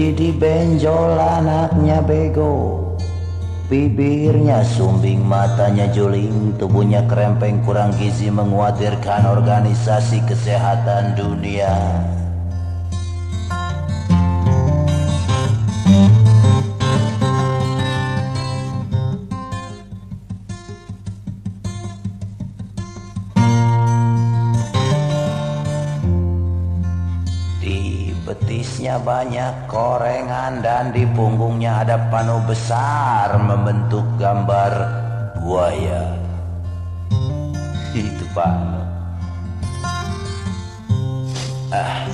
Didi benjol anaknya bego Bibirnya sumbing, matanya juling, tubuhnya kerempeng kurang gizi menguatirkan organisasi kesehatan dunia. Betisnya banyak korengan dan di punggungnya ada panu besar membentuk gambar buaya. Itu panu. Ah.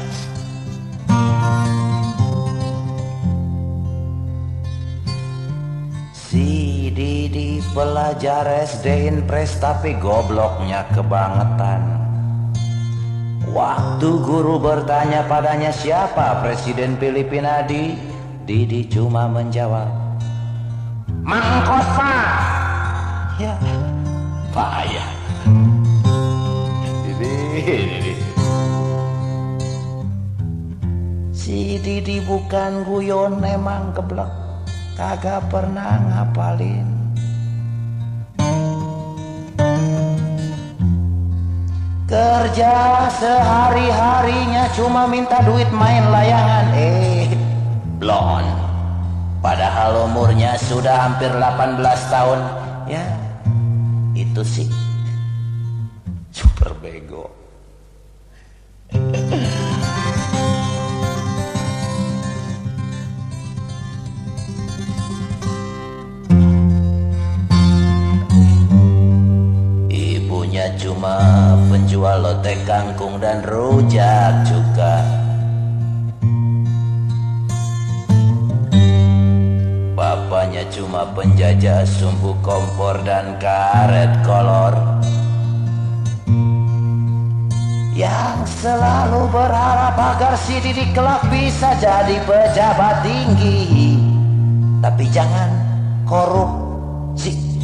Si Didi pelajar SD Inpres tapi gobloknya kebangetan. Waktu guru bertanya padanya siapa Presiden Filipina di Didi cuma menjawab Mangkosa. Ya. Payah Didi, Didi Si Didi bukan guyon emang keblek. Kagak pernah ngapalin Kerja sehari-harinya cuma minta duit main layangan. Eh, blon. Padahal umurnya sudah hampir 18 tahun. Ya, itu sih. Super bego lotek kangkung dan rujak juga Bapaknya cuma penjajah sumbu kompor dan karet kolor Yang selalu berharap agar si Didi kelak bisa jadi pejabat tinggi Tapi jangan korupsi jauh.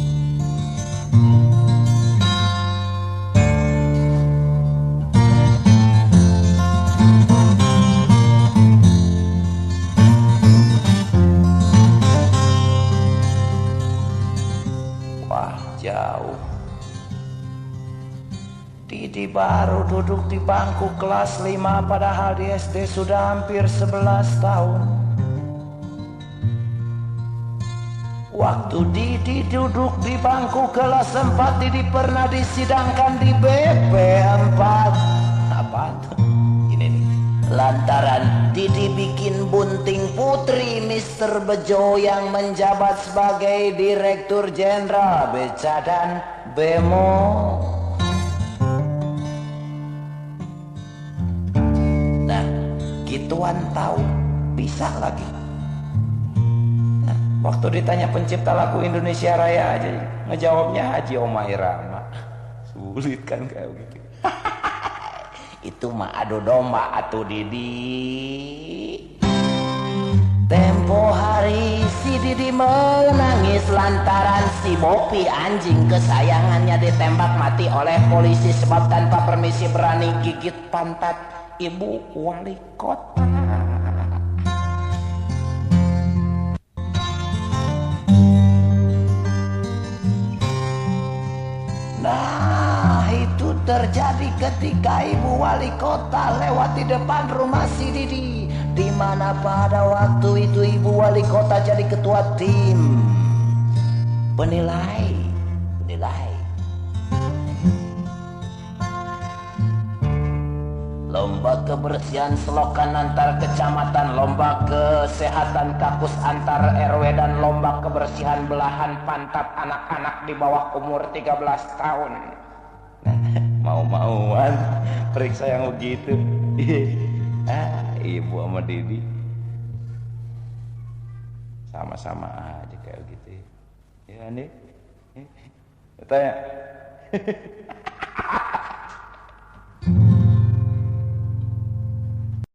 Didi baru duduk di bangku kelas 5 padahal di SD sudah hampir 11 tahun. Waktu Didi duduk di bangku kelas 4 Didi pernah disidangkan di BP 4. Apa tuh? Ini nih. Lantaran Didi bikin bunting putri Mister Bejo yang menjabat sebagai Direktur Jenderal Beca dan Bemo. Gituan tahu bisa lagi. Nah, waktu ditanya pencipta lagu Indonesia Raya aja ngejawabnya Haji Omai Rama. Sulit kan kayak gitu itu mah adu domba atu Didi Tempo hari si Didi menangis lantaran si Bopi anjing kesayangannya ditembak mati oleh polisi sebab tanpa permisi berani gigit pantat ibu wali kota. Ketika ibu wali kota lewat di depan rumah si Didi di mana pada waktu itu ibu wali kota jadi ketua tim. Penilai penilai. Lomba kebersihan selokan antar kecamatan lomba kesehatan kakus antar RW dan lomba kebersihan belahan pantat anak-anak di bawah umur 13 tahun mau-mauan periksa yang begitu. Ah, ibu sama Didi. Sama-sama aja kayak gitu. Ya nih tanya